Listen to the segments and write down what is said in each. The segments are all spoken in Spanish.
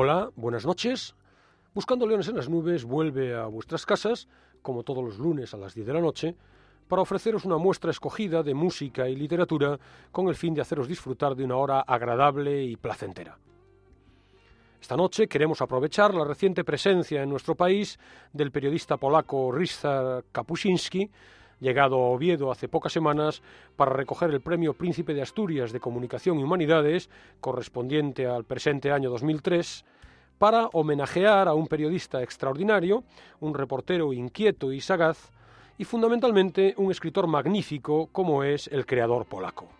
Hola, buenas noches. Buscando Leones en las Nubes vuelve a vuestras casas, como todos los lunes a las 10 de la noche, para ofreceros una muestra escogida de música y literatura con el fin de haceros disfrutar de una hora agradable y placentera. Esta noche queremos aprovechar la reciente presencia en nuestro país del periodista polaco Ryszard Kapuscinski, llegado a Oviedo hace pocas semanas para recoger el Premio Príncipe de Asturias de Comunicación y Humanidades, correspondiente al presente año 2003, para homenajear a un periodista extraordinario, un reportero inquieto y sagaz, y fundamentalmente un escritor magnífico como es el creador polaco.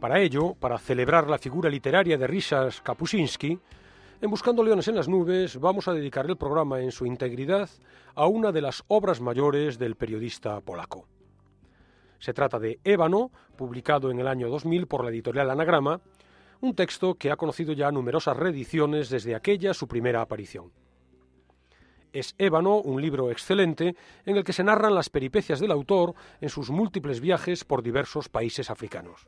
Para ello, para celebrar la figura literaria de Ryszard Kapuscinski, en Buscando Leones en las Nubes vamos a dedicar el programa en su integridad a una de las obras mayores del periodista polaco. Se trata de Ébano, publicado en el año 2000 por la editorial Anagrama, un texto que ha conocido ya numerosas reediciones desde aquella su primera aparición. Es Ébano un libro excelente en el que se narran las peripecias del autor en sus múltiples viajes por diversos países africanos.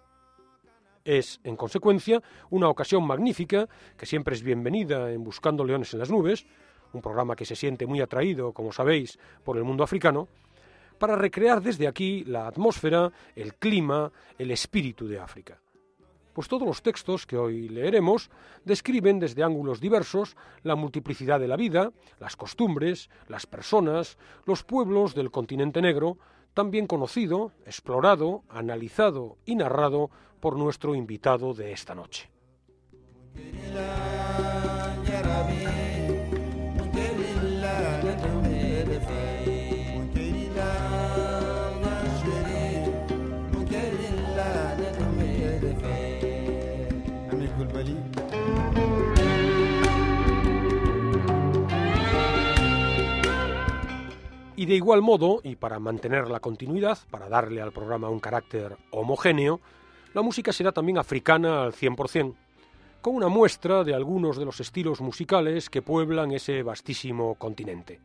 Es, en consecuencia, una ocasión magnífica, que siempre es bienvenida en Buscando Leones en las Nubes, un programa que se siente muy atraído, como sabéis, por el mundo africano, para recrear desde aquí la atmósfera, el clima, el espíritu de África. Pues todos los textos que hoy leeremos describen desde ángulos diversos la multiplicidad de la vida, las costumbres, las personas, los pueblos del continente negro, tan bien conocido, explorado, analizado y narrado por nuestro invitado de esta noche. Y de igual modo, y para mantener la continuidad, para darle al programa un carácter homogéneo, la música será también africana al 100%, con una muestra de algunos de los estilos musicales que pueblan ese vastísimo continente.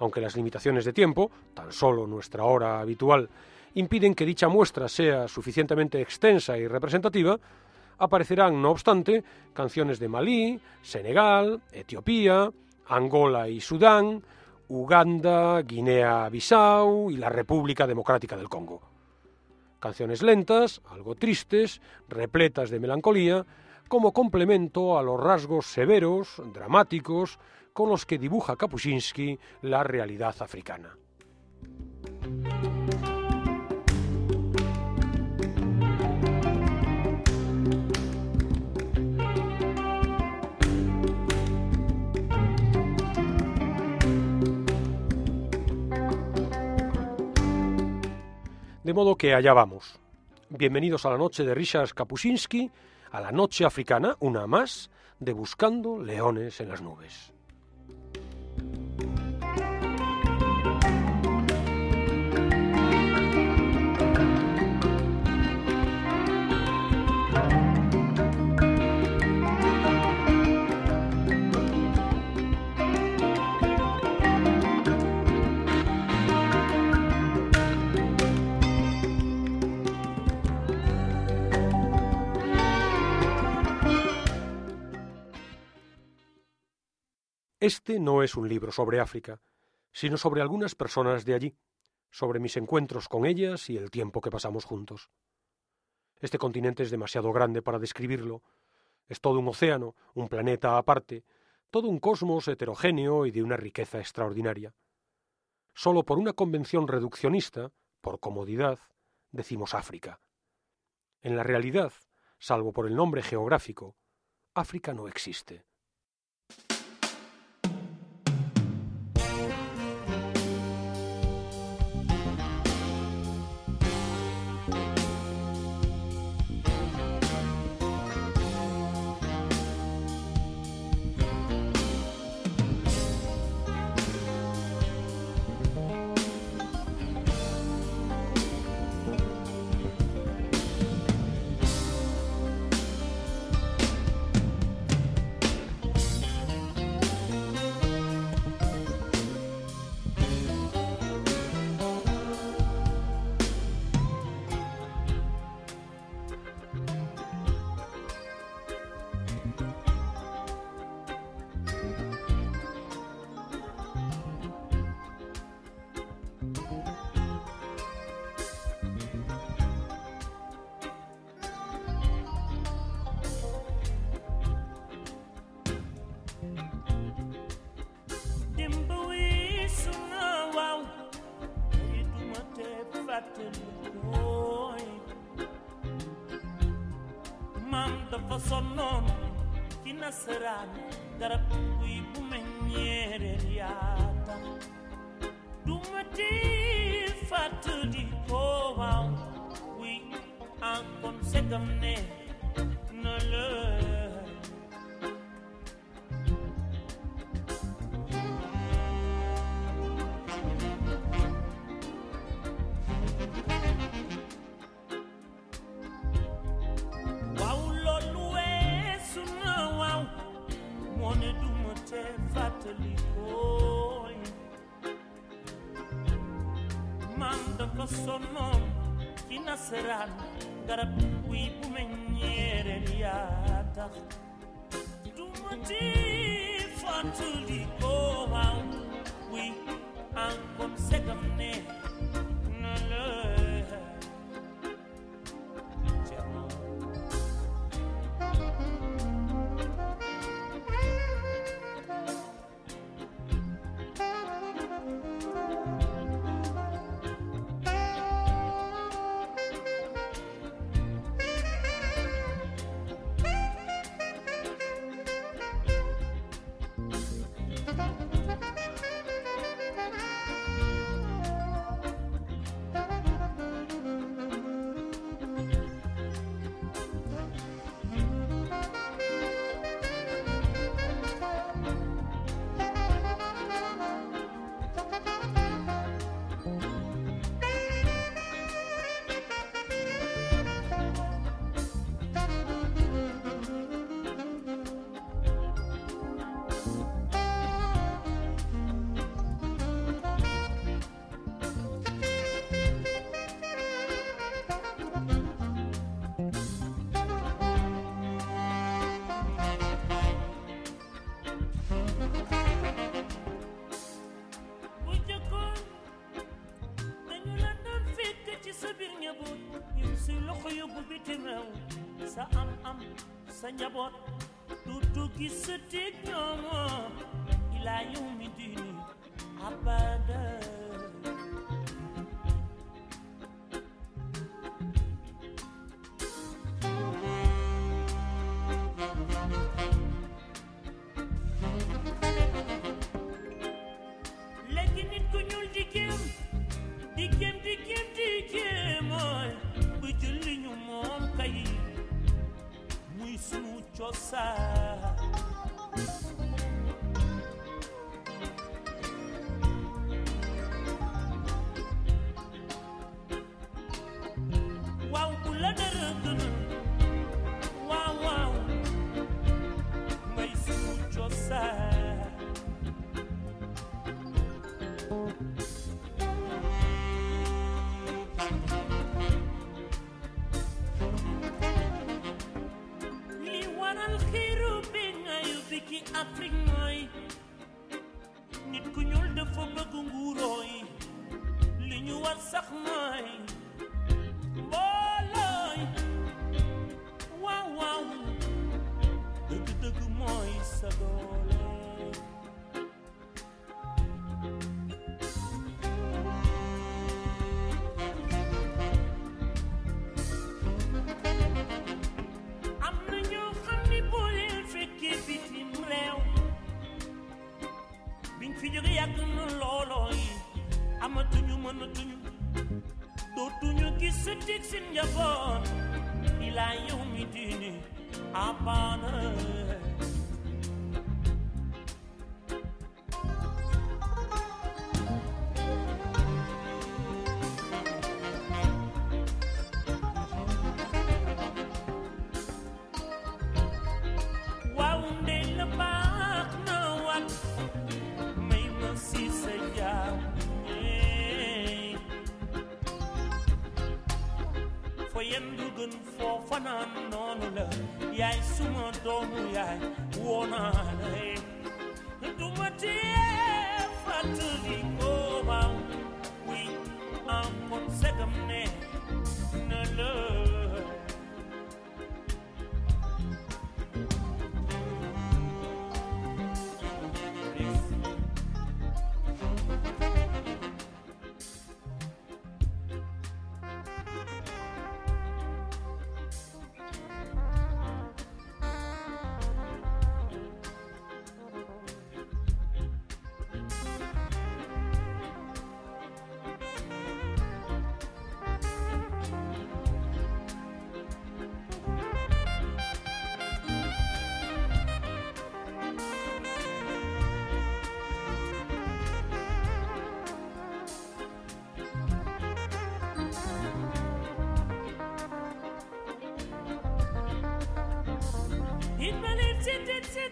Aunque las limitaciones de tiempo, tan solo nuestra hora habitual, impiden que dicha muestra sea suficientemente extensa y representativa, aparecerán, no obstante, canciones de Malí, Senegal, Etiopía, Angola y Sudán, Uganda, Guinea-Bissau y la República Democrática del Congo. Canciones lentas, algo tristes, repletas de melancolía, como complemento a los rasgos severos, dramáticos, con los que dibuja Kapuscinski la realidad africana. De modo que allá vamos. Bienvenidos a la noche de Richard Kapuscinski, a la noche africana, una más, de Buscando Leones en las Nubes. Este no es un libro sobre África, sino sobre algunas personas de allí, sobre mis encuentros con ellas y el tiempo que pasamos juntos. Este continente es demasiado grande para describirlo. Es todo un océano, un planeta aparte, todo un cosmos heterogéneo y de una riqueza extraordinaria. Solo por una convención reduccionista, por comodidad, decimos África. En la realidad, salvo por el nombre geográfico, África no existe. fa sonnoon ci nasaraan garab guy bu meññeereen yaata duma di di ko waaw oui kon segam ne na la sa njaboot du tukki apa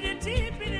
deep in.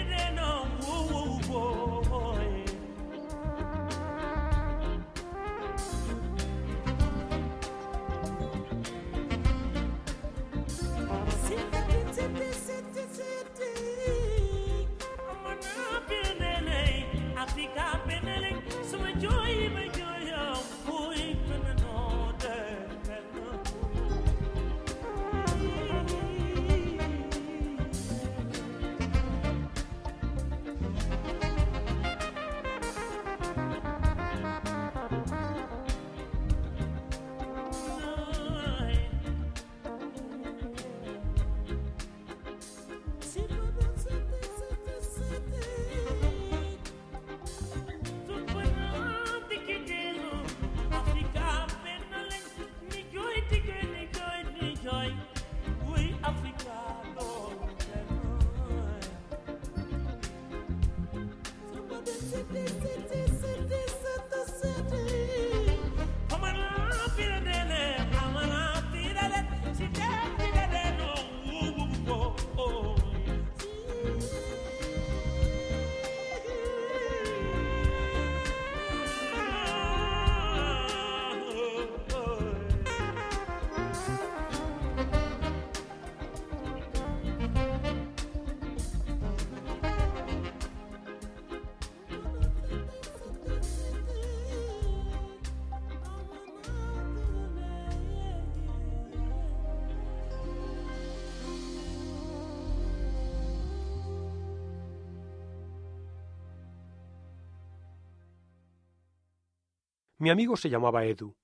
Mi amigo se llamaba Edu.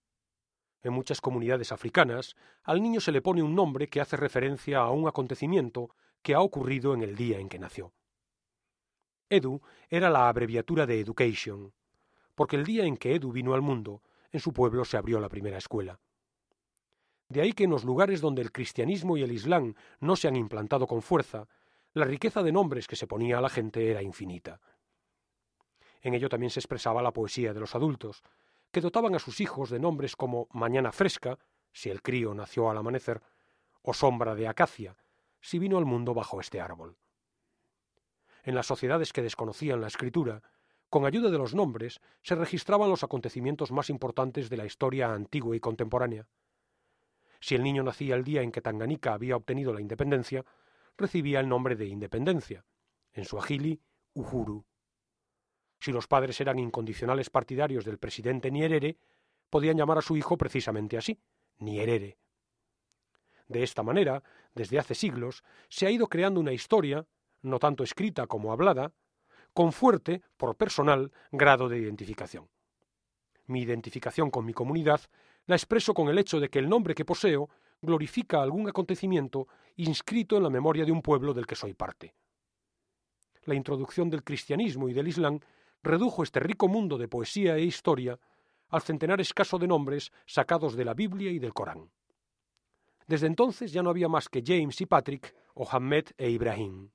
En muchas comunidades africanas, al niño se le pone un nombre que hace referencia a un acontecimiento que ha ocurrido en el día en que nació. Edu era la abreviatura de Education, porque el día en que Edu vino al mundo, en su pueblo se abrió la primera escuela. De ahí que en los lugares donde el cristianismo y el islam no se han implantado con fuerza, la riqueza de nombres que se ponía a la gente era infinita. En ello también se expresaba la poesía de los adultos, que dotaban a sus hijos de nombres como Mañana Fresca, si el crío nació al amanecer, o Sombra de Acacia, si vino al mundo bajo este árbol. En las sociedades que desconocían la escritura, con ayuda de los nombres se registraban los acontecimientos más importantes de la historia antigua y contemporánea. Si el niño nacía el día en que Tanganica había obtenido la independencia, recibía el nombre de Independencia, en su agili, Uhuru. Si los padres eran incondicionales partidarios del presidente Nyerere, podían llamar a su hijo precisamente así, Nyerere. De esta manera, desde hace siglos, se ha ido creando una historia, no tanto escrita como hablada, con fuerte, por personal, grado de identificación. Mi identificación con mi comunidad la expreso con el hecho de que el nombre que poseo glorifica algún acontecimiento inscrito en la memoria de un pueblo del que soy parte. La introducción del cristianismo y del islam redujo este rico mundo de poesía e historia al centenar escaso de nombres sacados de la Biblia y del Corán. Desde entonces ya no había más que James y Patrick, o e Ibrahim.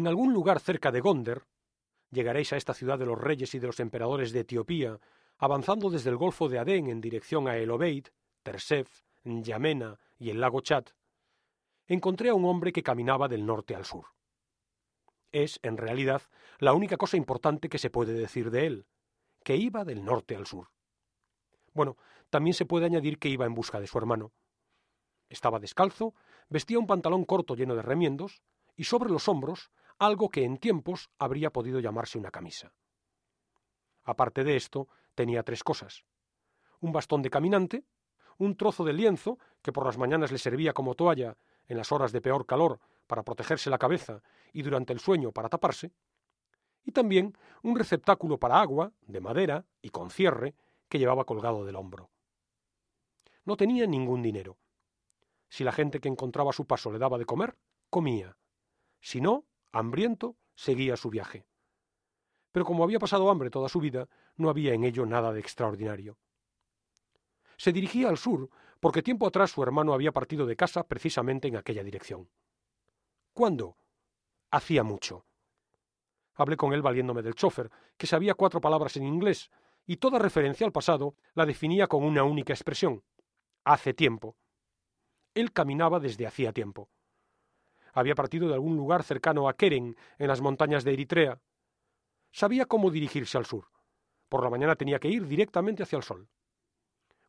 En algún lugar cerca de Gonder, llegaréis a esta ciudad de los reyes y de los emperadores de Etiopía, avanzando desde el Golfo de Adén en dirección a El Obeid, Tersef, Yamena y el lago Chad, encontré a un hombre que caminaba del norte al sur. Es, en realidad, la única cosa importante que se puede decir de él, que iba del norte al sur. Bueno, también se puede añadir que iba en busca de su hermano. Estaba descalzo, vestía un pantalón corto lleno de remiendos, y sobre los hombros algo que en tiempos habría podido llamarse una camisa. Aparte de esto, tenía tres cosas. Un bastón de caminante, un trozo de lienzo que por las mañanas le servía como toalla en las horas de peor calor para protegerse la cabeza y durante el sueño para taparse, y también un receptáculo para agua, de madera y con cierre, que llevaba colgado del hombro. No tenía ningún dinero. Si la gente que encontraba a su paso le daba de comer, comía. Si no, hambriento, seguía su viaje. Pero como había pasado hambre toda su vida, no había en ello nada de extraordinario. Se dirigía al sur porque tiempo atrás su hermano había partido de casa precisamente en aquella dirección. ¿Cuándo? Hacía mucho. Hablé con él valiéndome del chofer, que sabía cuatro palabras en inglés, y toda referencia al pasado la definía con una única expresión. Hace tiempo. Él caminaba desde hacía tiempo había partido de algún lugar cercano a Keren, en las montañas de Eritrea. Sabía cómo dirigirse al sur. Por la mañana tenía que ir directamente hacia el sol.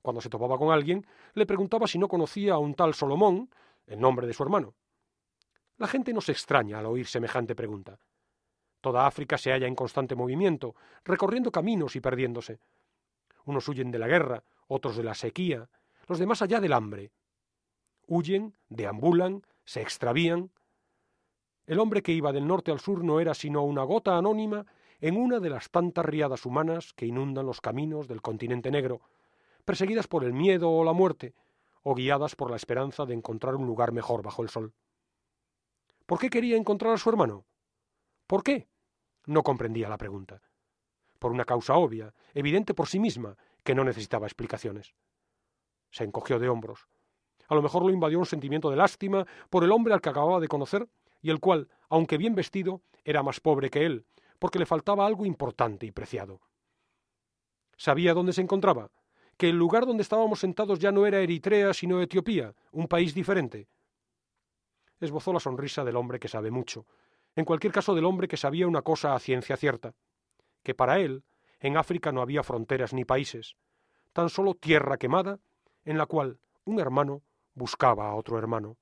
Cuando se topaba con alguien, le preguntaba si no conocía a un tal Solomón, el nombre de su hermano. La gente no se extraña al oír semejante pregunta. Toda África se halla en constante movimiento, recorriendo caminos y perdiéndose. Unos huyen de la guerra, otros de la sequía, los demás allá del hambre. Huyen, deambulan, se extravían. El hombre que iba del norte al sur no era sino una gota anónima en una de las tantas riadas humanas que inundan los caminos del continente negro, perseguidas por el miedo o la muerte, o guiadas por la esperanza de encontrar un lugar mejor bajo el sol. ¿Por qué quería encontrar a su hermano? ¿Por qué? No comprendía la pregunta. Por una causa obvia, evidente por sí misma, que no necesitaba explicaciones. Se encogió de hombros. A lo mejor lo invadió un sentimiento de lástima por el hombre al que acababa de conocer y el cual, aunque bien vestido, era más pobre que él, porque le faltaba algo importante y preciado. Sabía dónde se encontraba, que el lugar donde estábamos sentados ya no era Eritrea, sino Etiopía, un país diferente. Esbozó la sonrisa del hombre que sabe mucho, en cualquier caso del hombre que sabía una cosa a ciencia cierta, que para él en África no había fronteras ni países, tan solo tierra quemada en la cual un hermano buscaba a otro hermano.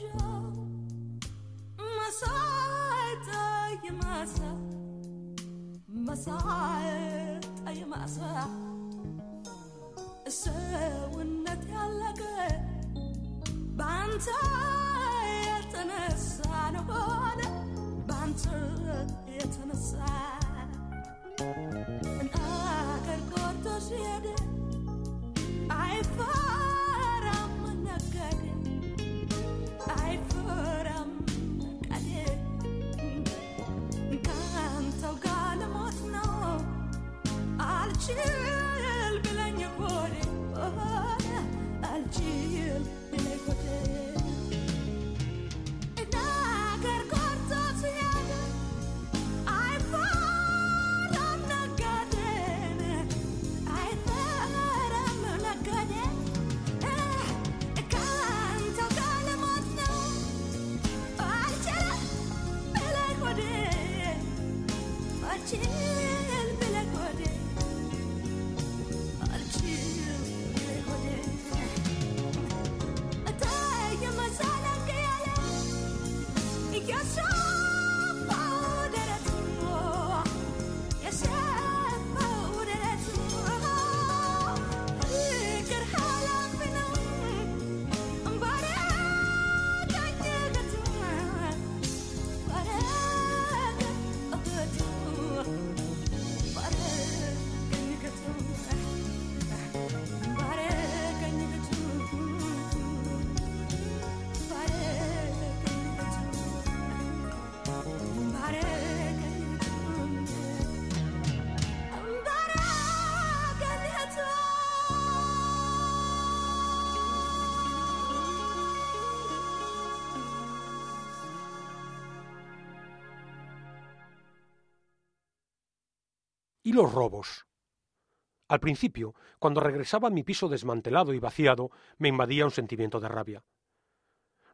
true. ¿Y los robos? Al principio, cuando regresaba a mi piso desmantelado y vaciado, me invadía un sentimiento de rabia.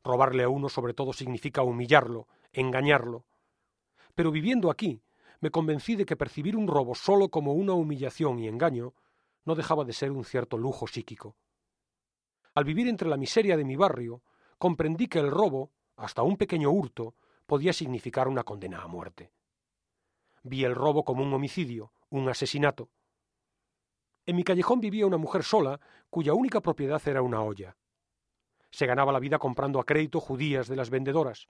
Robarle a uno sobre todo significa humillarlo, engañarlo. Pero viviendo aquí, me convencí de que percibir un robo solo como una humillación y engaño no dejaba de ser un cierto lujo psíquico. Al vivir entre la miseria de mi barrio, comprendí que el robo, hasta un pequeño hurto, podía significar una condena a muerte. Vi el robo como un homicidio, un asesinato. En mi callejón vivía una mujer sola cuya única propiedad era una olla. Se ganaba la vida comprando a crédito judías de las vendedoras.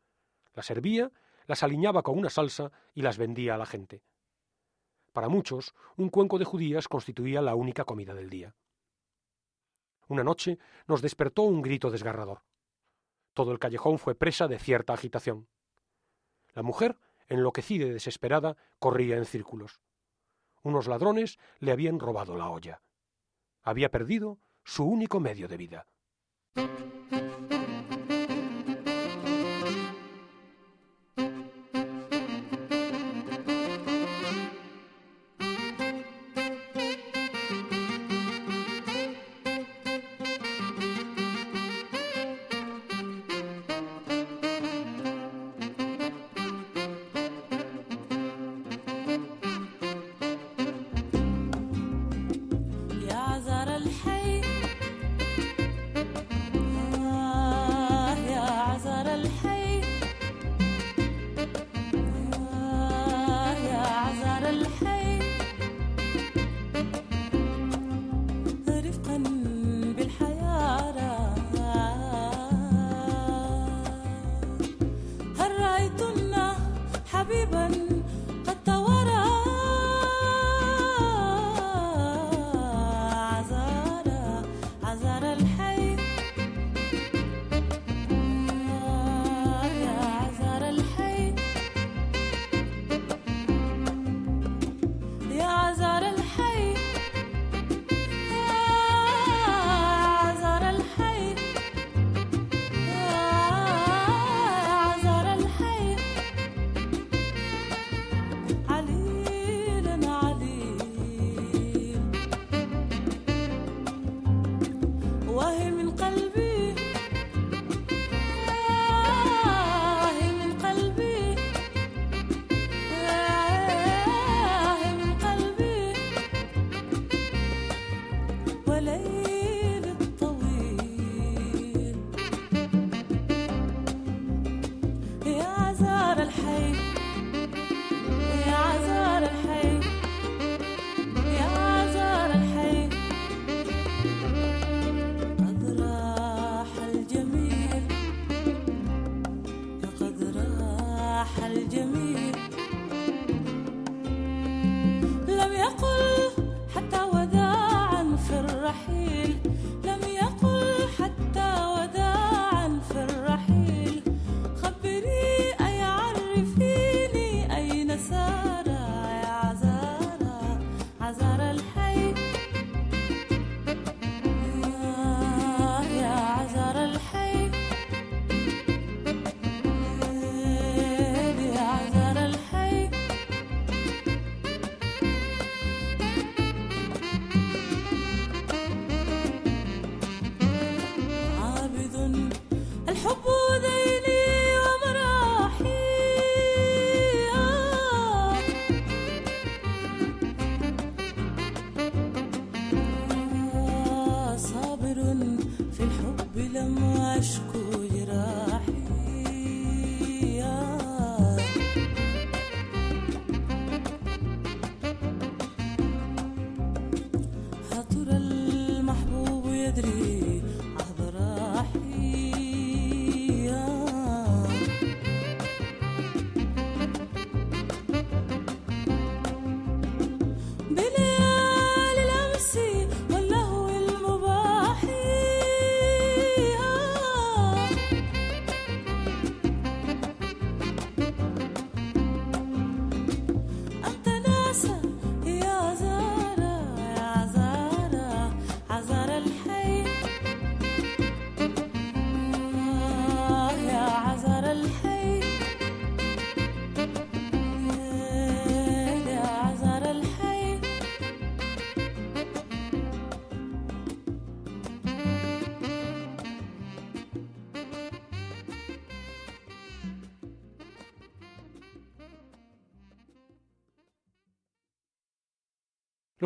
Las servía, las aliñaba con una salsa y las vendía a la gente. Para muchos, un cuenco de judías constituía la única comida del día. Una noche nos despertó un grito desgarrador. Todo el callejón fue presa de cierta agitación. La mujer, enloquecida y desesperada, corría en círculos. Unos ladrones le habían robado la olla. Había perdido su único medio de vida.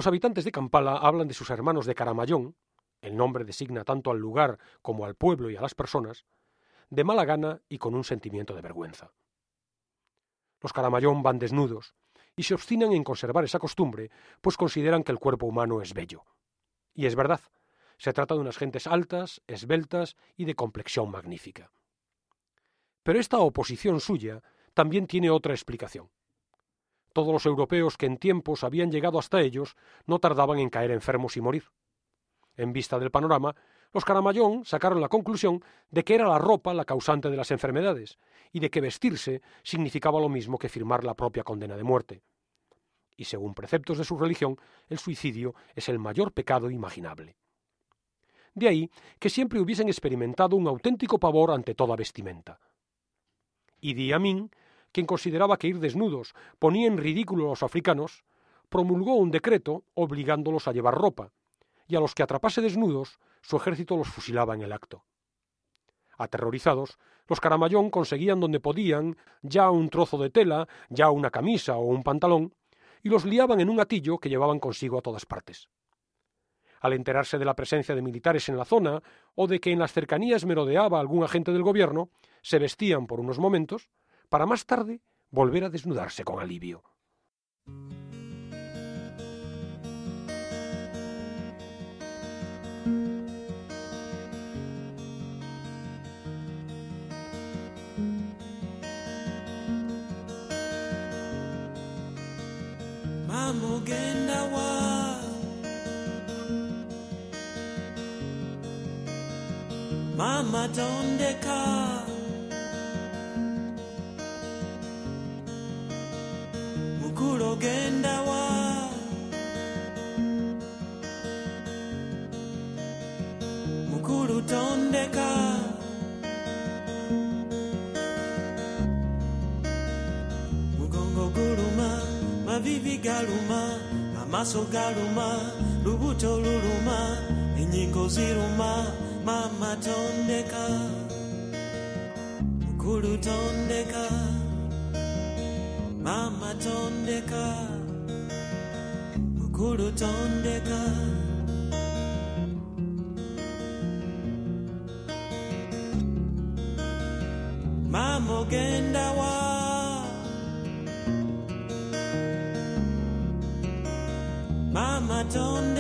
Los habitantes de Kampala hablan de sus hermanos de Caramayón, el nombre designa tanto al lugar como al pueblo y a las personas, de mala gana y con un sentimiento de vergüenza. Los Caramayón van desnudos y se obstinan en conservar esa costumbre, pues consideran que el cuerpo humano es bello. Y es verdad, se trata de unas gentes altas, esbeltas y de complexión magnífica. Pero esta oposición suya también tiene otra explicación. Todos los europeos que en tiempos habían llegado hasta ellos no tardaban en caer enfermos y morir. En vista del panorama, los Caramayón sacaron la conclusión de que era la ropa la causante de las enfermedades y de que vestirse significaba lo mismo que firmar la propia condena de muerte. Y según preceptos de su religión, el suicidio es el mayor pecado imaginable. De ahí que siempre hubiesen experimentado un auténtico pavor ante toda vestimenta. Idi Amin, quien consideraba que ir desnudos ponía en ridículo a los africanos, promulgó un decreto obligándolos a llevar ropa, y a los que atrapase desnudos, su ejército los fusilaba en el acto. Aterrorizados, los Caramayón conseguían donde podían ya un trozo de tela, ya una camisa o un pantalón, y los liaban en un atillo que llevaban consigo a todas partes. Al enterarse de la presencia de militares en la zona o de que en las cercanías merodeaba algún agente del gobierno, se vestían por unos momentos, para más tarde volver a desnudarse con alivio. Mukulu ogenda wa mukulu tondeka mugongo guluma mavivi galuma amaaso galuma lubuto luluma enyingo ziruma mama tondeka mukulu tondeka mama tondeka mukulu tondeka. Mama ogenda wa mama tondeka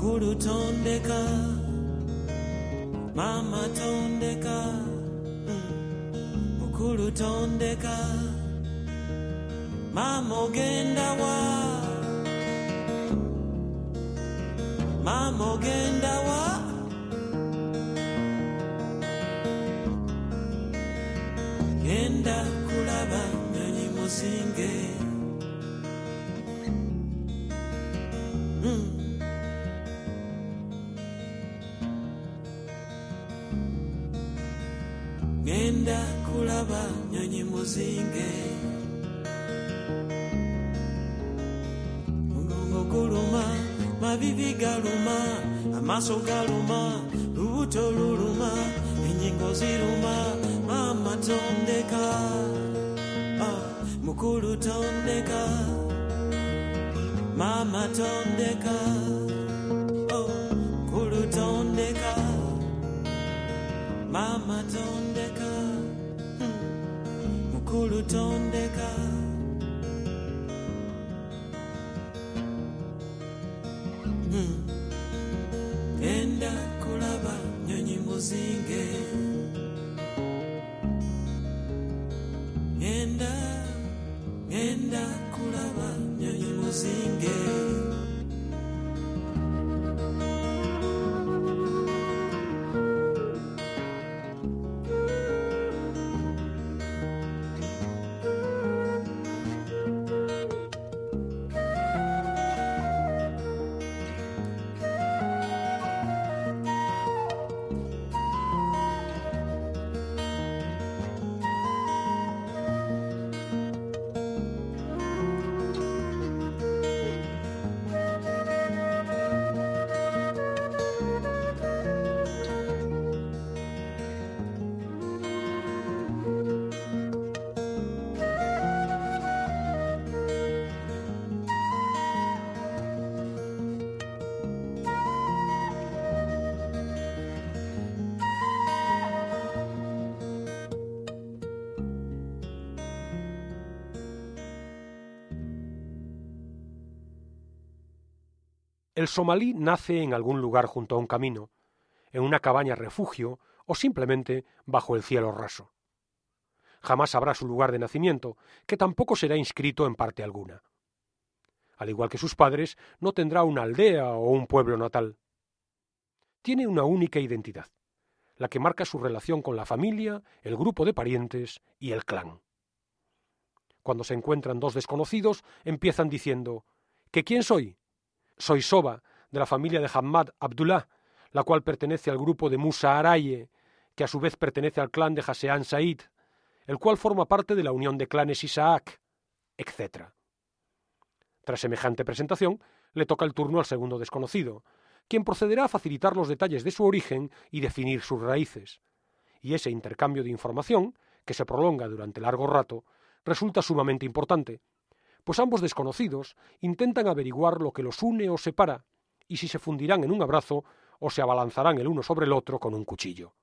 mukulu tondeka mama tondeka. Mm. mukulu tondeka mama ogenda wa? Mama ogenda wa? Genda kulaba nyonyi muzinge amaaso galuma lubuto luluma enyingo ziruma mama tondeka ah, mukulu tondeka mama tondeka oh, mukulu tondeka mama tondeka hmm, mukulu tondeka El somalí nace en algún lugar junto a un camino, en una cabaña refugio o simplemente bajo el cielo raso. Jamás sabrá su lugar de nacimiento, que tampoco será inscrito en parte alguna. Al igual que sus padres, no tendrá una aldea o un pueblo natal. Tiene una única identidad, la que marca su relación con la familia, el grupo de parientes y el clan. Cuando se encuentran dos desconocidos, empiezan diciendo ¿Que quién soy? Soy Soba, de la familia de Hamad Abdullah, la cual pertenece al grupo de Musa Araye, que a su vez pertenece al clan de Hasean Said, el cual forma parte de la unión de clanes Isaac, etc. Tras semejante presentación, le toca el turno al segundo desconocido, quien procederá a facilitar los detalles de su origen y definir sus raíces. Y ese intercambio de información, que se prolonga durante largo rato, resulta sumamente importante, pues ambos desconocidos intentan averiguar lo que los une o separa, y si se fundirán en un abrazo o se abalanzarán el uno sobre el otro con un cuchillo.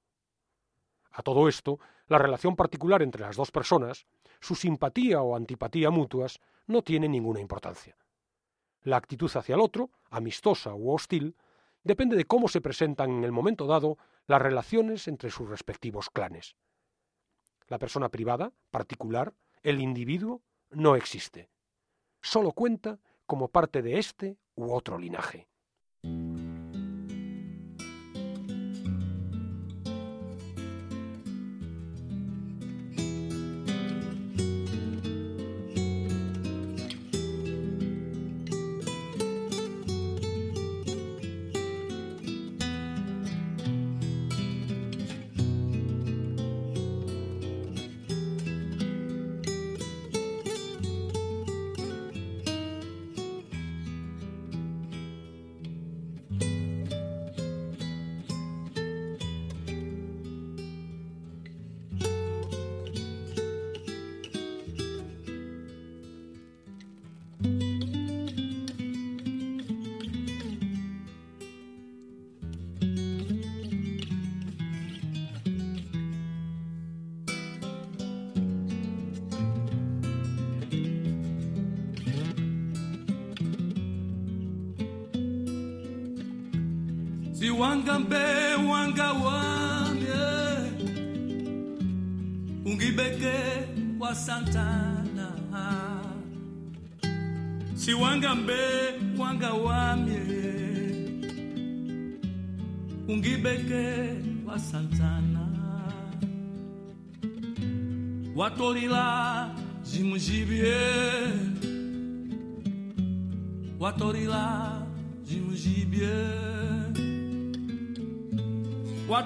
A todo esto, la relación particular entre las dos personas, su simpatía o antipatía mutuas, no tiene ninguna importancia. La actitud hacia el otro, amistosa u hostil, depende de cómo se presentan en el momento dado las relaciones entre sus respectivos clanes. La persona privada, particular, el individuo, no existe. Solo cuenta como parte de este u otro linaje.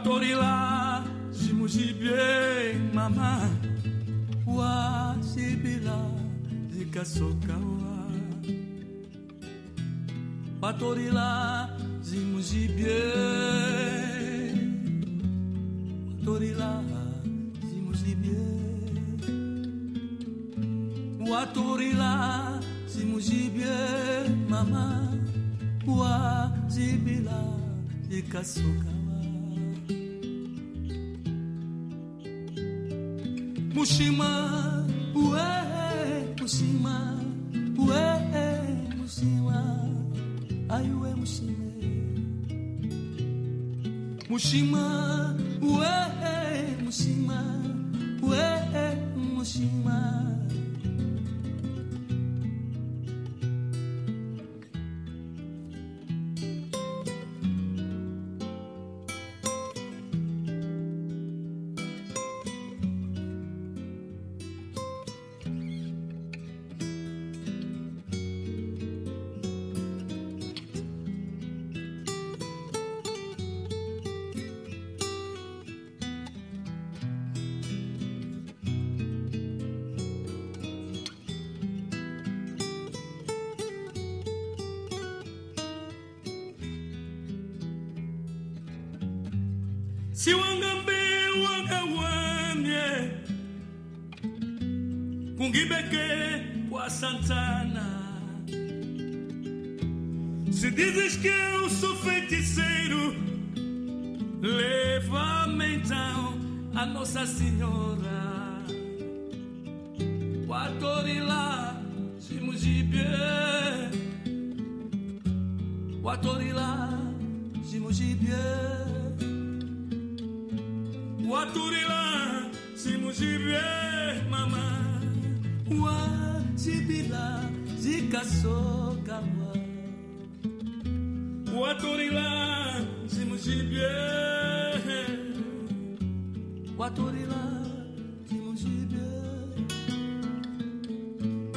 Batorila, Jimujibe, Mama, Wajibila, patorila Batorila, Jimujibe, Batorila, Jimujibe, Watorila, Jimujibe, Mama, Wajibila, Likasokawa. Mushima, ué, Mushima, ué, Mushima, ai ué, Mushima. Mushima, ué,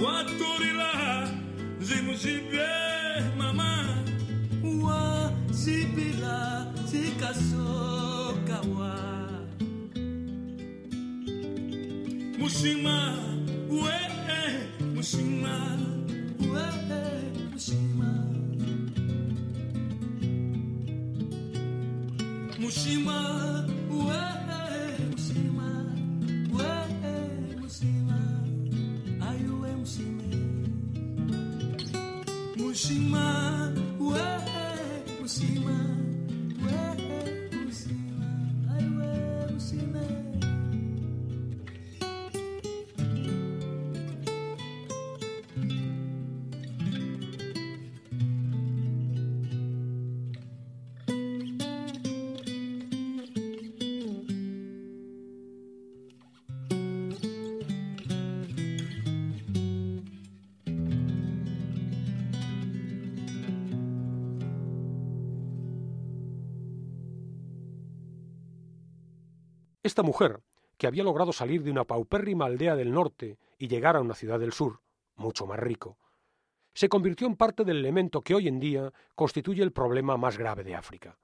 waturila simujibie mama. Wa sibila zikasokawa mushima we eh, mushima. We eh, mushima mushima Esta mujer, que había logrado salir de una paupérrima aldea del norte y llegar a una ciudad del sur, mucho más rico, se convirtió en parte del elemento que hoy en día constituye el problema más grave de África.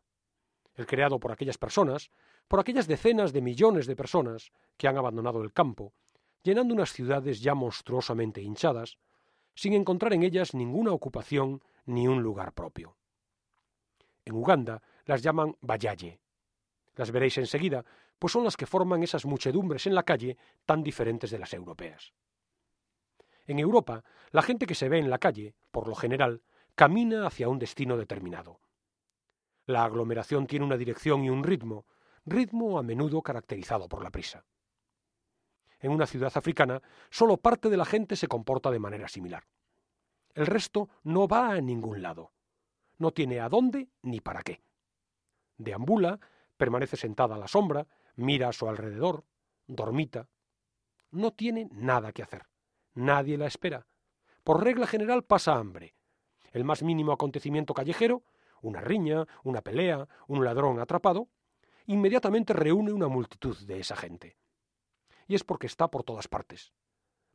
El creado por aquellas personas, por aquellas decenas de millones de personas que han abandonado el campo, llenando unas ciudades ya monstruosamente hinchadas, sin encontrar en ellas ninguna ocupación ni un lugar propio. En Uganda las llaman Bayaye. Las veréis enseguida, pues son las que forman esas muchedumbres en la calle tan diferentes de las europeas. En Europa, la gente que se ve en la calle, por lo general, camina hacia un destino determinado. La aglomeración tiene una dirección y un ritmo, ritmo a menudo caracterizado por la prisa. En una ciudad africana, solo parte de la gente se comporta de manera similar. El resto no va a ningún lado. No tiene a dónde ni para qué. Deambula, permanece sentada a la sombra, mira a su alrededor, dormita. No tiene nada que hacer. Nadie la espera. Por regla general pasa hambre. El más mínimo acontecimiento callejero, una riña, una pelea, un ladrón atrapado, inmediatamente reúne una multitud de esa gente. Y es porque está por todas partes.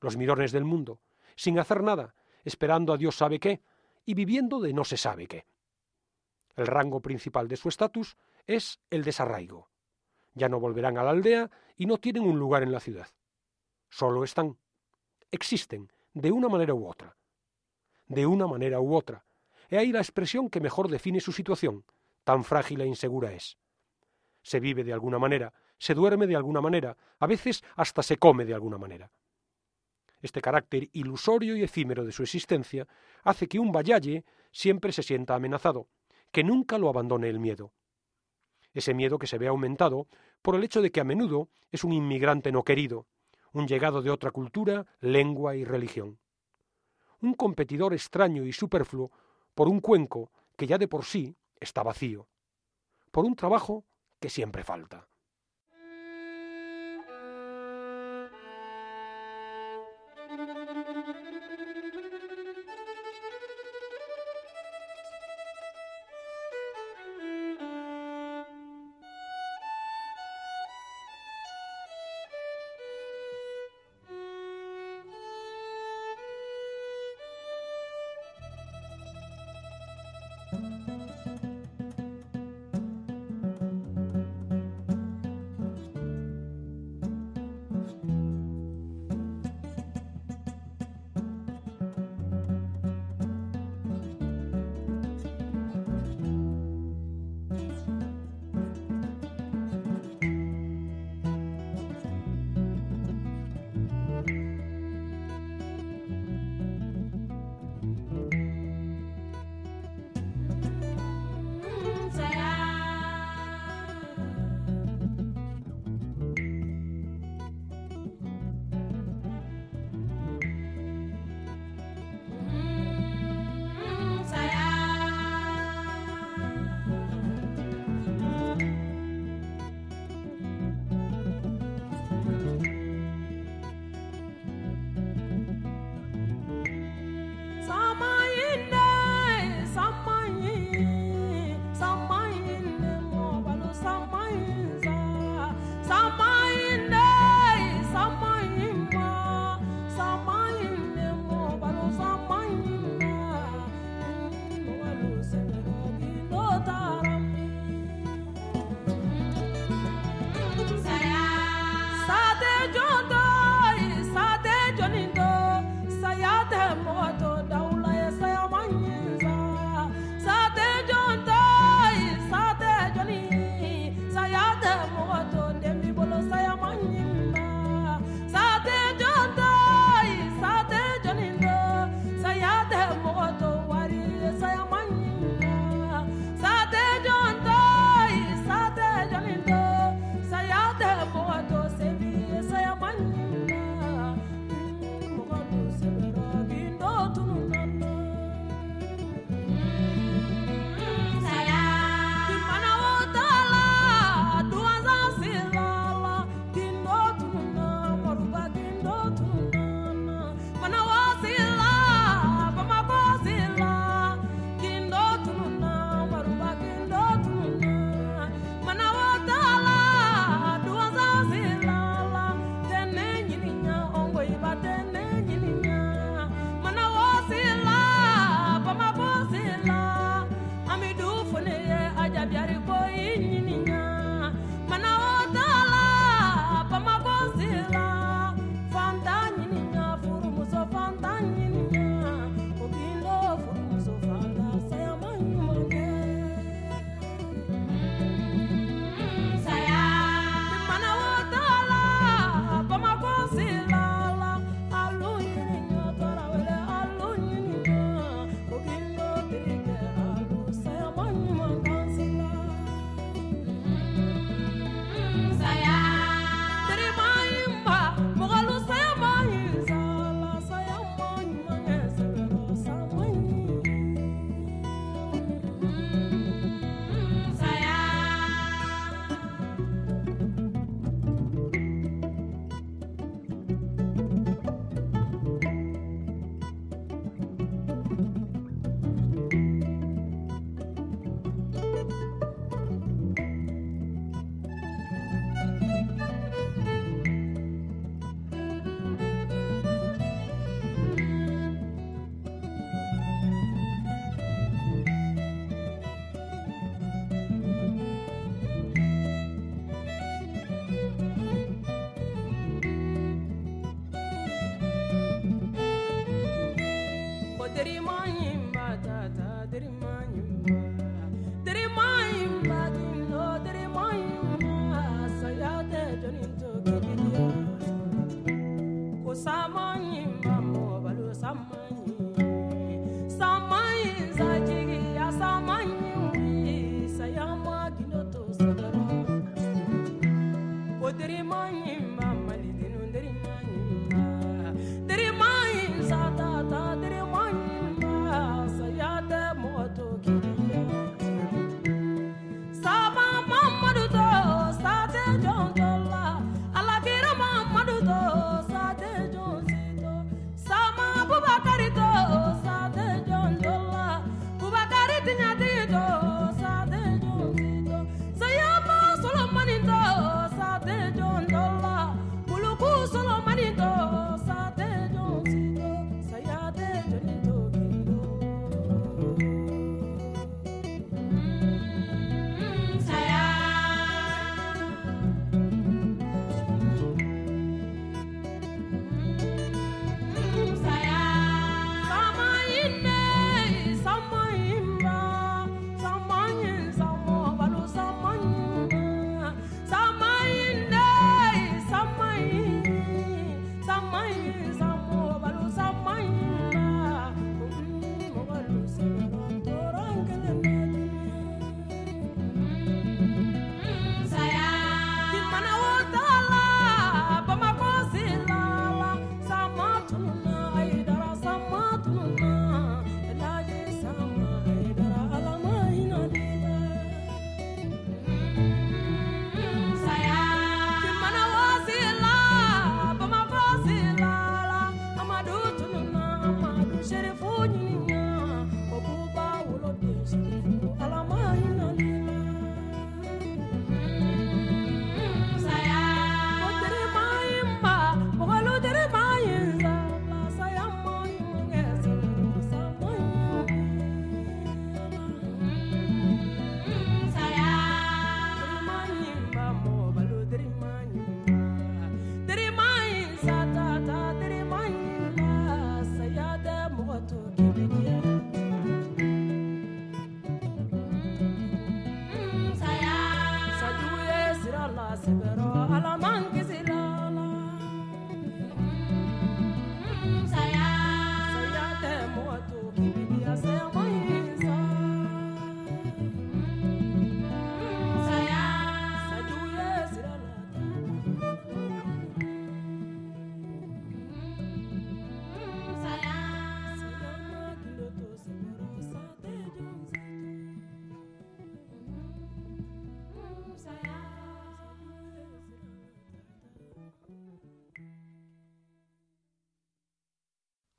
Los mirones del mundo, sin hacer nada, esperando a Dios sabe qué, y viviendo de no se sabe qué. El rango principal de su estatus es el desarraigo. Ya no volverán a la aldea y no tienen un lugar en la ciudad. Solo están. Existen, de una manera u otra. De una manera u otra. He ahí la expresión que mejor define su situación, tan frágil e insegura es. Se vive de alguna manera, se duerme de alguna manera, a veces hasta se come de alguna manera. Este carácter ilusorio y efímero de su existencia hace que un vallalle siempre se sienta amenazado, que nunca lo abandone el miedo. Ese miedo que se ve aumentado por el hecho de que a menudo es un inmigrante no querido, un llegado de otra cultura, lengua y religión. Un competidor extraño y superfluo por un cuenco que ya de por sí está vacío, por un trabajo que siempre falta.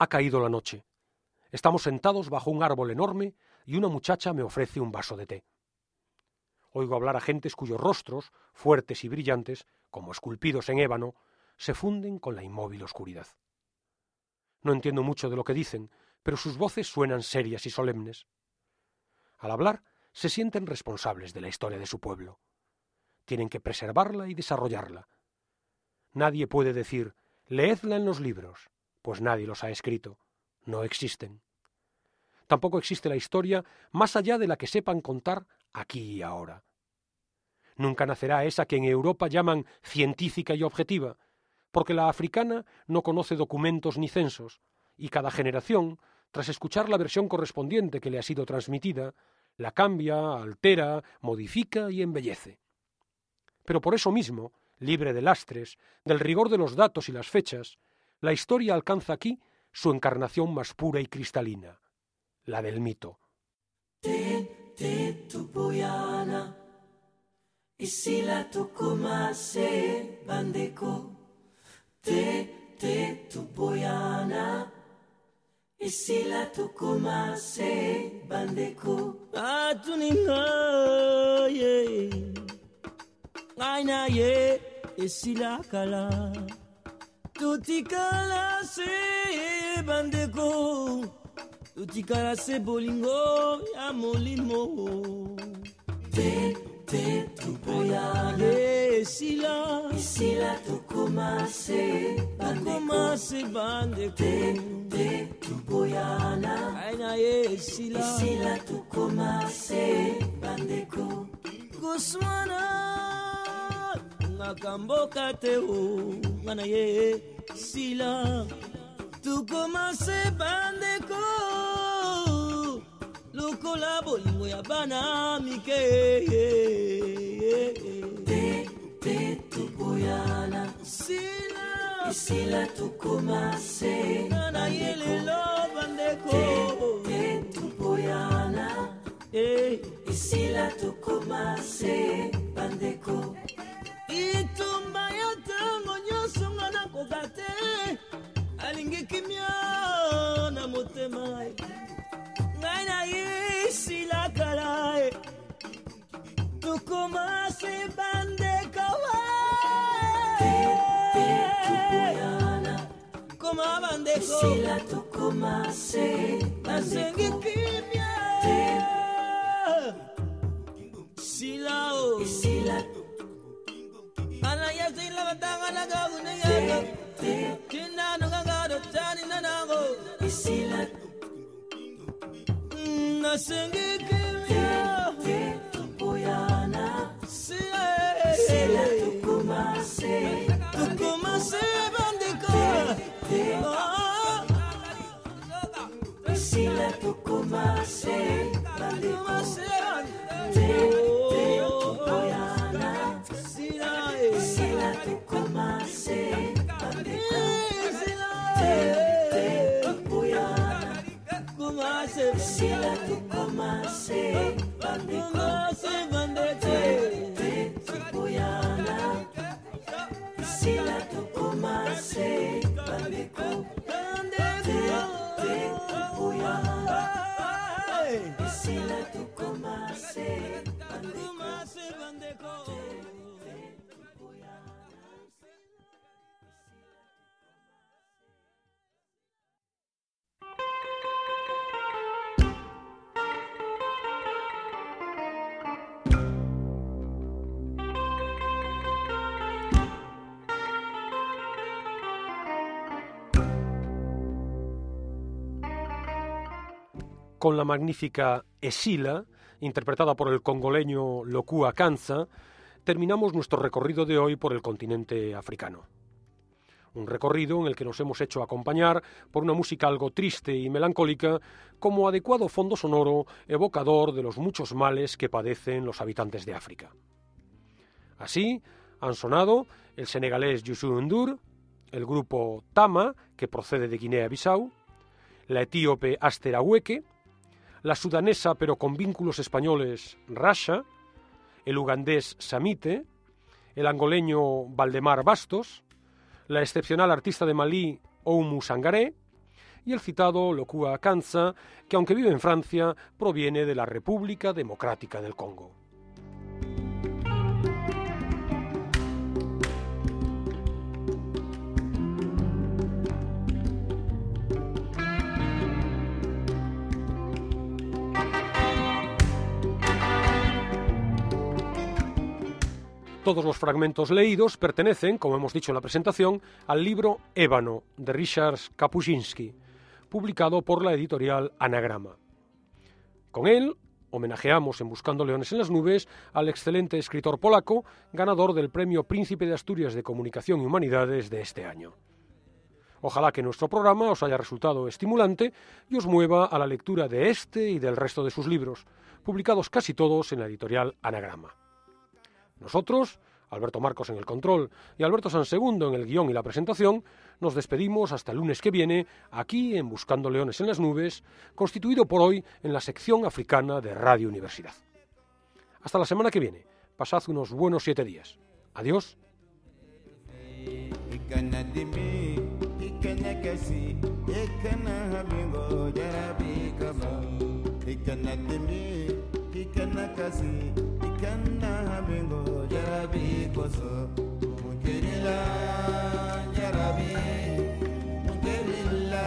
Ha caído la noche. Estamos sentados bajo un árbol enorme y una muchacha me ofrece un vaso de té. Oigo hablar a gentes cuyos rostros, fuertes y brillantes, como esculpidos en ébano, se funden con la inmóvil oscuridad. No entiendo mucho de lo que dicen, pero sus voces suenan serias y solemnes. Al hablar, se sienten responsables de la historia de su pueblo. Tienen que preservarla y desarrollarla. Nadie puede decir, leedla en los libros, pues nadie los ha escrito, no existen. Tampoco existe la historia más allá de la que sepan contar aquí y ahora. Nunca nacerá esa que en Europa llaman científica y objetiva, porque la africana no conoce documentos ni censos, y cada generación, tras escuchar la versión correspondiente que le ha sido transmitida, la cambia, altera, modifica y embellece. Pero por eso mismo, libre de lastres, del rigor de los datos y las fechas, la historia alcanza aquí su encarnación más pura y cristalina, la del mito. Te, te tupuyana, isila tukumase bandeko. Atuninga ye, aina ye, isila kala. totikala se bandeko totikala se bolingo ya molimo. Te te toboya esila eh, esila tokoma se bandekoma se bandeko. Te te toboyana ai na eh, ye esila esila tokoma se bandeko. Koswana ngaka te o nga na eh, Si là, tout commence bandeko, lokola bolingo ya bana mike. Eh, eh, eh, te, te, tukoyana. Si là, bandeko. Te, te, tukoyana. Eh, bandeko. Itumba yo tango nyo koba te alingi kimio na motema. Ngai nayisila kala ye tokoma koma bandeko. Nasengi kimia sila o. Anayasila batanganaka kunenge China no sila tukoma se bandiko Con la magnífica Esila, interpretada por el congoleño Lokua Kanza, terminamos nuestro recorrido de hoy por el continente africano. Un recorrido en el que nos hemos hecho acompañar por una música algo triste y melancólica como adecuado fondo sonoro evocador de los muchos males que padecen los habitantes de África. Así han sonado el senegalés Youssou N'Dour, el grupo Tama, que procede de Guinea-Bissau, la etíope Aster Aweke, la sudanesa pero con vínculos españoles Rasha, el ugandés Samite, el angoleño Valdemar Bastos, la excepcional artista de Malí Oumu Sangaré y el citado Lokua Kanza, que aunque vive en Francia, proviene de la República Democrática del Congo. Todos los fragmentos leídos pertenecen, como hemos dicho en la presentación, al libro Ébano de Richard Kapuscinski, publicado por la editorial Anagrama. Con él homenajeamos en Buscando Leones en las Nubes al excelente escritor polaco, ganador del Premio Príncipe de Asturias de Comunicación y Humanidades de este año. Ojalá que nuestro programa os haya resultado estimulante y os mueva a la lectura de este y del resto de sus libros, publicados casi todos en la editorial Anagrama. Nosotros, Alberto Marcos en el control y Alberto Sansegundo en el guion y la presentación, nos despedimos hasta el lunes que viene, aquí en Buscando Leones en las Nubes, constituido por hoy en la sección africana de Radio Universidad. Hasta la semana que viene. Pasad unos buenos siete días. Adiós. kanna bingo jarabi koso mukerila jarabi mukerila